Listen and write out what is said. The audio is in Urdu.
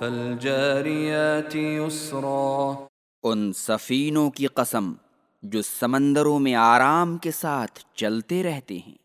فالجاریات یسرا ان سفینوں کی قسم جو سمندروں میں آرام کے ساتھ چلتے رہتے ہیں۔